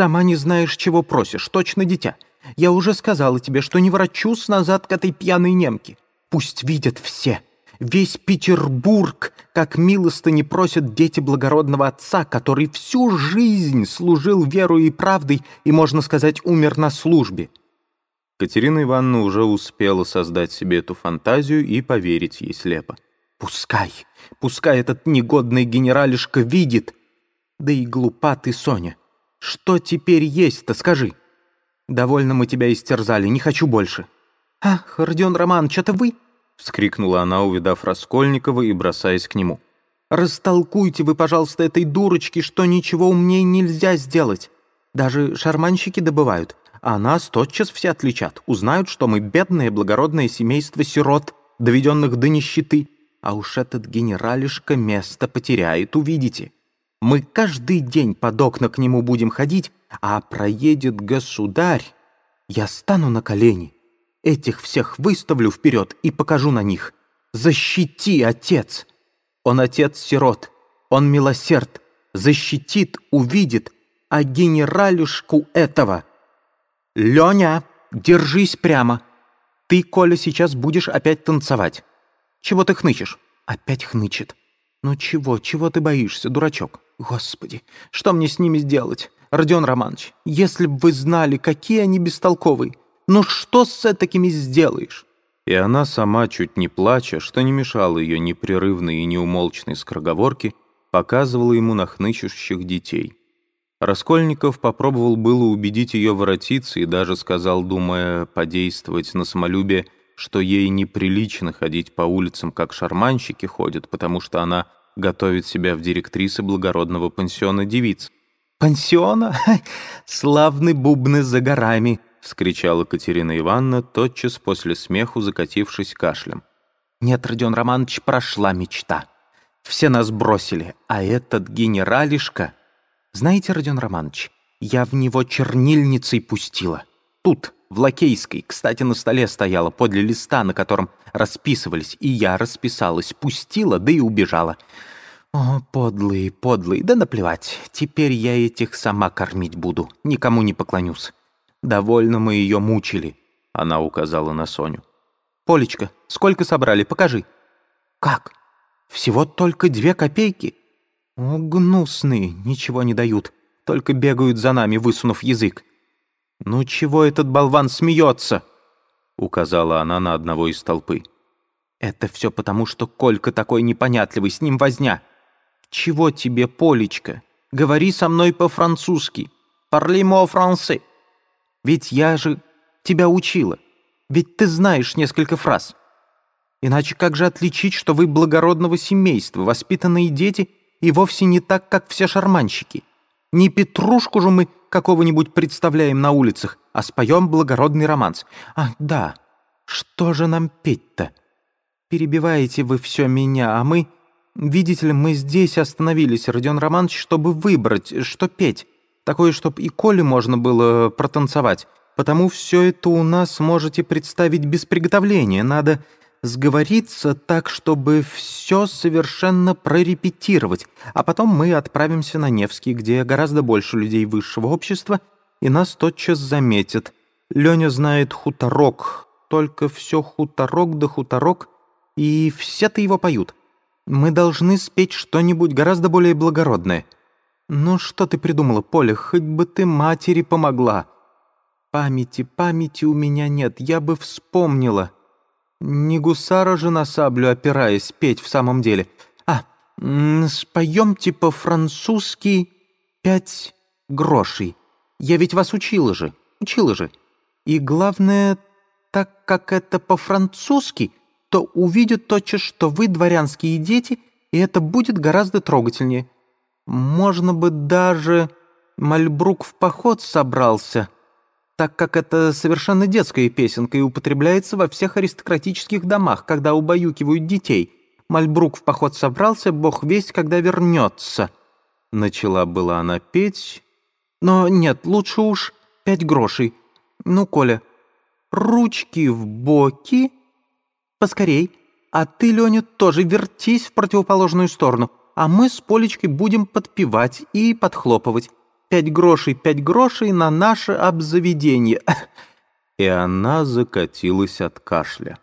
Сама не знаешь, чего просишь, точно дитя. Я уже сказала тебе, что не ворочусь назад к этой пьяной немке. Пусть видят все. Весь Петербург, как милостыни просят дети благородного отца, который всю жизнь служил верой и правдой и, можно сказать, умер на службе. Катерина Ивановна уже успела создать себе эту фантазию и поверить ей слепо. Пускай, пускай этот негодный генералишка видит. Да и глупа ты, Соня. Что теперь есть-то, скажи? Довольно мы тебя истерзали, не хочу больше. Ах, Родион Романович, это вы? Вскрикнула она, увидав Раскольникова и бросаясь к нему. Растолкуйте вы, пожалуйста, этой дурочке, что ничего умнее нельзя сделать. Даже шарманщики добывают, а нас тотчас все отличат, узнают, что мы бедное благородное семейство сирот, доведенных до нищеты, а уж этот генералишка место потеряет, увидите. Мы каждый день под окна к нему будем ходить, а проедет государь. Я стану на колени, этих всех выставлю вперед и покажу на них. Защити, отец! Он отец-сирот, он милосерд, защитит, увидит, а генералюшку этого... Леня, держись прямо. Ты, Коля, сейчас будешь опять танцевать. Чего ты хнычешь? Опять хнычет. Ну чего, чего ты боишься, дурачок? Господи, что мне с ними сделать? Родион Романович, если б вы знали, какие они бестолковые. Ну что с такими сделаешь? И она сама, чуть не плача, что не мешало ее непрерывной и неумолчной скороговорке, показывала ему на хнычущих детей. Раскольников попробовал было убедить ее воротиться и даже сказал, думая подействовать на самолюбие, что ей неприлично ходить по улицам, как шарманщики ходят, потому что она готовит себя в директрисы благородного пансиона девиц. «Пансиона? Славны бубны за горами!» — вскричала Катерина Ивановна, тотчас после смеху закатившись кашлем. «Нет, Родион Романович, прошла мечта. Все нас бросили, а этот генералишка... Знаете, Родион Романович, я в него чернильницей пустила. Тут, в Лакейской, кстати, на столе стояла подле листа, на котором расписывались, и я расписалась, пустила, да и убежала. О, подлый, подлый, да наплевать, теперь я этих сама кормить буду, никому не поклонюсь. Довольно мы ее мучили, она указала на Соню. Полечка, сколько собрали, покажи. Как? Всего только две копейки? О, гнусные, ничего не дают, только бегают за нами, высунув язык. «Ну чего этот болван смеется?» — указала она на одного из толпы. «Это все потому, что Колька такой непонятливый, с ним возня. Чего тебе, Полечка? Говори со мной по-французски. Парли-мо франце. Ведь я же тебя учила. Ведь ты знаешь несколько фраз. Иначе как же отличить, что вы благородного семейства, воспитанные дети, и вовсе не так, как все шарманщики? Не Петрушку же мы какого-нибудь представляем на улицах, а споем благородный романс. Ах, да, что же нам петь-то? Перебиваете вы все меня, а мы... Видите ли, мы здесь остановились, Родион Романович, чтобы выбрать, что петь. Такое, чтобы и Коле можно было протанцевать. Потому все это у нас можете представить без приготовления. Надо сговориться так, чтобы все совершенно прорепетировать, а потом мы отправимся на Невский, где гораздо больше людей высшего общества, и нас тотчас заметят. Леня знает хуторок, только все хуторок да хуторок, и все-то его поют. Мы должны спеть что-нибудь гораздо более благородное. Ну что ты придумала, Поля, хоть бы ты матери помогла. Памяти, памяти у меня нет, я бы вспомнила. Не гусара же на саблю опираясь петь в самом деле. А, споемте по-французски пять грошей. Я ведь вас учила же, учила же. И главное, так как это по-французски, то увидят тотчас, что вы дворянские дети, и это будет гораздо трогательнее. Можно бы даже... Мальбрук в поход собрался — так как это совершенно детская песенка и употребляется во всех аристократических домах, когда убаюкивают детей. Мальбрук в поход собрался, бог весть, когда вернется. Начала была она петь, но нет, лучше уж пять грошей. Ну, Коля, ручки в боки, поскорей, а ты, Леня, тоже вертись в противоположную сторону, а мы с Полечкой будем подпевать и подхлопывать. Пять грошей, пять грошей на наше обзаведение». И она закатилась от кашля.